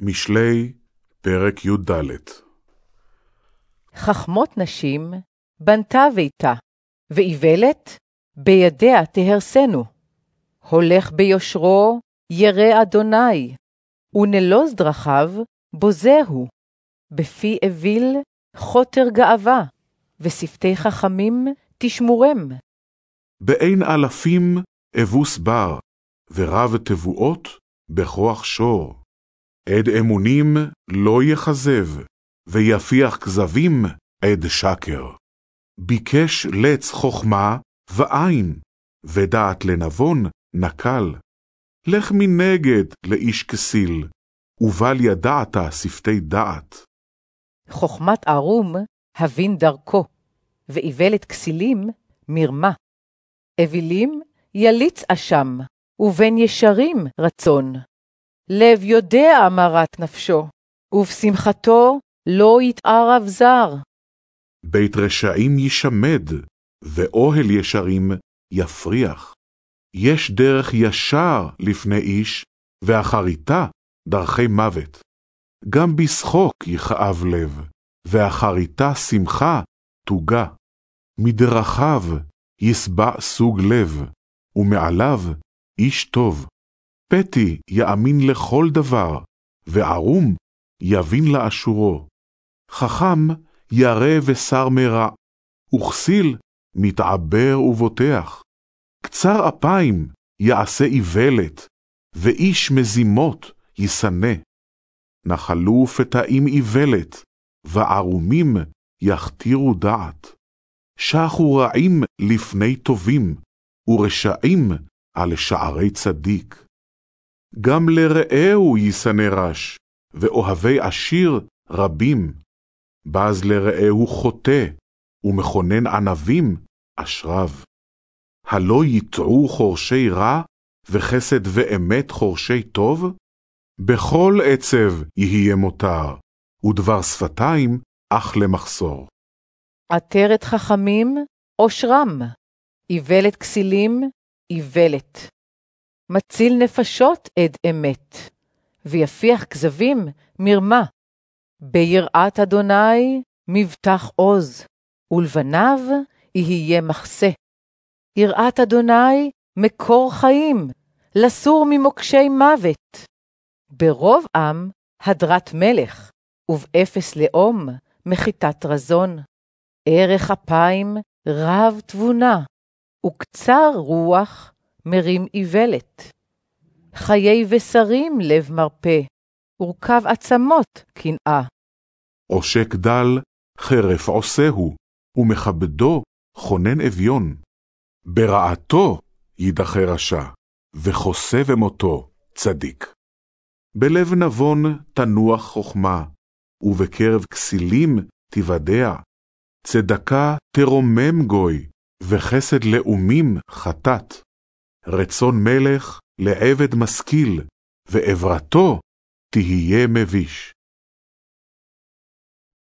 משלי, פרק י"ד חכמות נשים בנתה ביתה, ואיוולת בידיה תהרסנו. הולך ביושרו ירא אדוני, ונלוז דרכיו בוזהו. בפי אוויל חוטר גאווה, ושפתי חכמים תשמורם. באין אלפים אבוס בר, ורב תבואות בכוח שור. עד אמונים לא יכזב, ויפיח כזבים עד שקר. ביקש לץ חכמה ועין, ודעת לנבון נקל. לך מנגד לאיש כסיל, ובל ידעת שפתי דעת. חכמת ערום הבין דרכו, ואיוולת כסילים מרמה. אווילים יליץ אשם, ובין ישרים רצון. לב יודע מרת נפשו, ובשמחתו לא יתערב זר. בית רשעים ישמד, ואוהל ישרים יפריח. יש דרך ישר לפני איש, ואחריתה דרכי מוות. גם בשחוק יכאב לב, ואחריתה שמחה תוגה. מדרכיו ישבע סוג לב, ומעליו איש טוב. פתי יאמין לכל דבר, וערום יבין לאשורו. חכם ירא ושר מרע, וכסיל מתעבר ובוטח. קצר אפיים יעשה איוולת, ואיש מזימות ישנא. נחלו פתאים איוולת, וערומים יכתירו דעת. שחו רעים לפני טובים, ורשעים על שערי צדיק. גם לרעהו ישנא רש, ואוהבי עשיר רבים. בז לרעהו חוטא, ומכונן ענבים אשריו. הלא יטעו חורשי רע, וחסד ואמת חורשי טוב? בכל עצב יהיה מותר, ודבר שפתיים אך למחסור. עטרת חכמים עושרם, איוולת כסילים איוולת. מציל נפשות עד אמת, ויפיח כזבים מרמה. ביראת אדוני מבטח עוז, ולבניו יהיה מחסה. יראת אדוני מקור חיים, לסור ממוקשי מוות. ברוב עם הדרת מלך, ובאפס לאום מחיתת רזון. ערך אפיים רב תבונה, וקצר רוח מרים איוולת. חיי בשרים לב מרפא, ורכב עצמות קנאה. עושק דל, חרף עושהו, ומכבדו חונן אביון. ברעתו יידחה רשע, וחוסה במותו צדיק. בלב נבון תנוח חכמה, ובקרב כסילים תיוודע. צדקה תרומם גוי, וחסד לאומים חטאת. רצון מלך לעבד משכיל, ועברתו תהיה מביש.